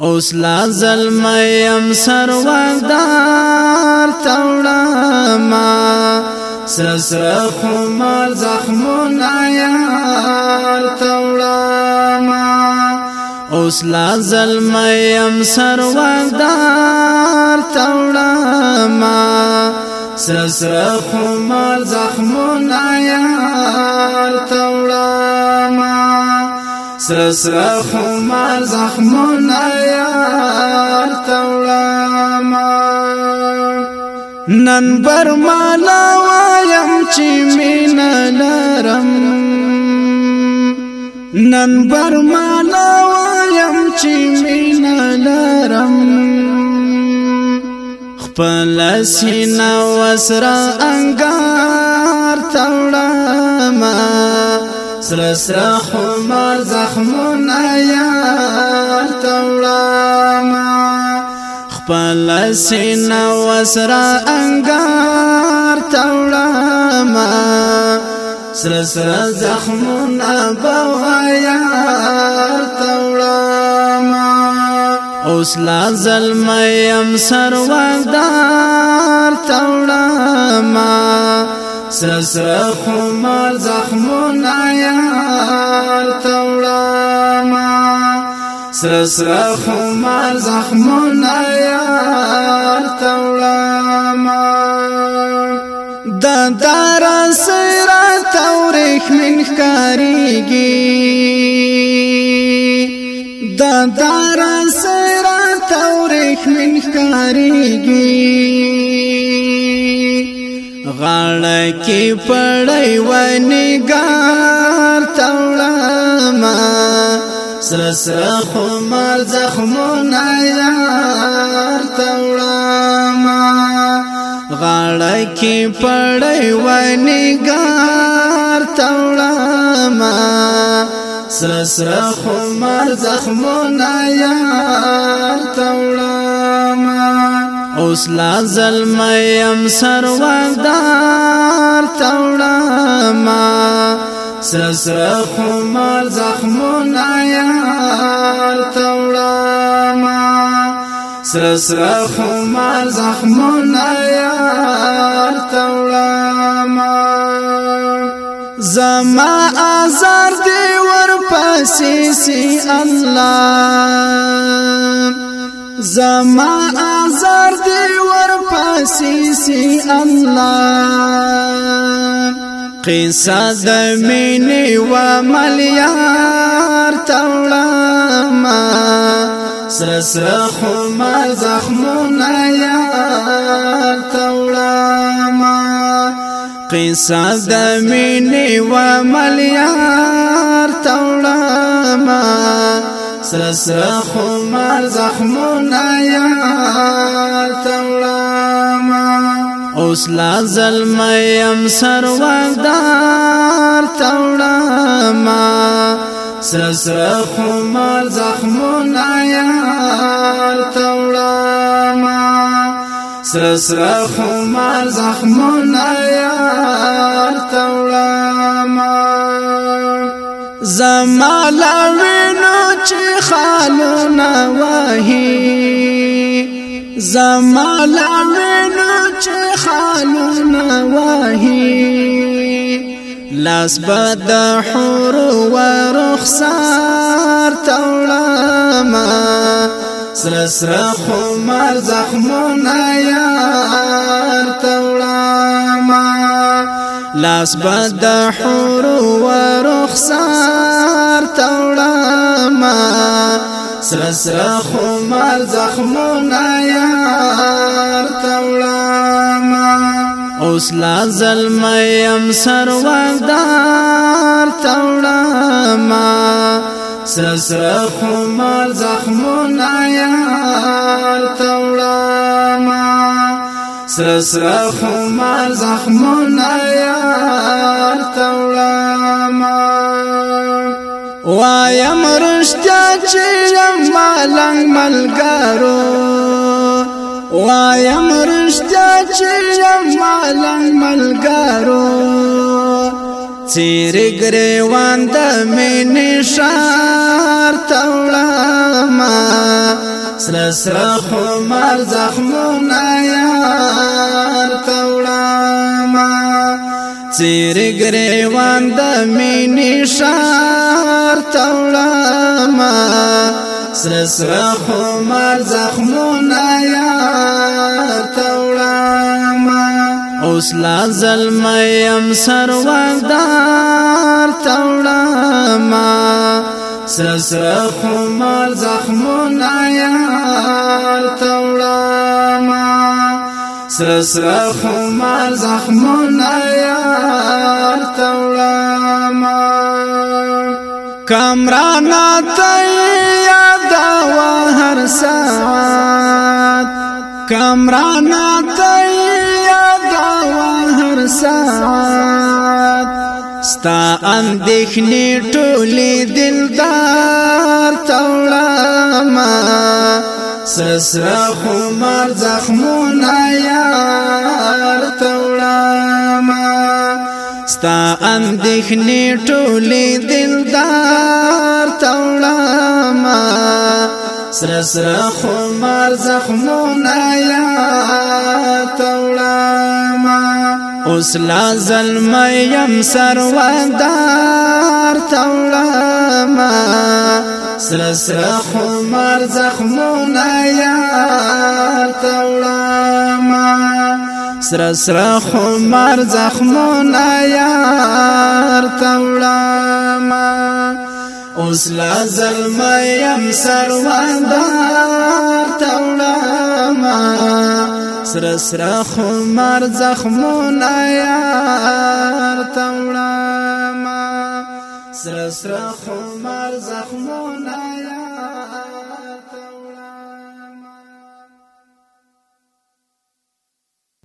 اوس لا ظلمیم سروادار توړما سسر خمال زخمون عیال توړما اوس لا ظلمیم سروادار توړما سسر خمال زخمون عیال سر سر خمار زخمون ایار تولاما نن بر مالا وایم چې مینا لرم نن بر مالا وایم چې مینا لرم خپل سینا وسرا انګار تولاما سر سر خمار زخمون ایار تولاما خپل سینا وسرا انگار تولاما سر سر زخمون ابو ایار تولاما اوس لا ظلم يم سر وغدار سسر خمار زخمون آیار توڑاما سسر خمار زخمون آیار توڑاما دا دارا سیرا توریخ من کاریگی دا دارا سیرا توریخ من کاریگی غړ کې پړای ونی ګار تولما سر سر خمر زخمونه یار تولما غړ کې پړای ونی ګار تولما سر سر خمر زخمونه یار تولما اوس لا ظلمیم سروردار توڑما سسر خمار زخمون آیار توڑما سسر خمار زخمون آیار توڑما زما آزار دیور پسی سی اللہ زما آزار دی ور پسې سي الله قصه د مینې و مليار تولما سر سر خو ما زخمونه یار تولما قصه د مینې و مليار تولما سرسر خمار زخمون آیا تولاما اوس لا ظلمیم سروردار تولاما زخمون تولاما زخمون تولاما زمالا وینو چې خالو نه وهي زمالا وینو چې خالو نه وهي لاس بد حور و رخصار تولما سرسر خمر زخمون یار تولما لاس بد حور و رخصار تولما سرسر خمار زخمون یار تولما اوس لا ظلمیم سروردار تولما سرسر خمار زخمون یار تولما سسرا خمار زخمون آیار تولاما وایم رشتیا چیرم مالنگ ملگارو وایم رشتیا چیرم مالنگ ملگارو چیرې ګریوان د مینې شار تولاما سر سر خمر زخمونا یار توڑاما چیر گریوان دا مینی شار توڑاما سر سر خمر زخمونا یار توڑاما اوس لا ظلمیم سر وردار توڑاما سسر خمال زخمون آیار تولاما سسر خمال زخمون آیار تولاما کامرانا تیاد و هر ساعت کامرانا تیاد و هر ساعت ستا اندېښنې ټولې دلدار توړما سسره خمار زخمونه یار توړما ستا اندېښنې ټولې دلدار توړما سسره خمار زخمونه یار توړما اوس لا ظلم سر ودار تولما سر سر خمر زخمون یار تولما سر سر خمر زخمون یار تولما اوس لا ظلم سر ودار تولما سر سر خمار زخمون آیا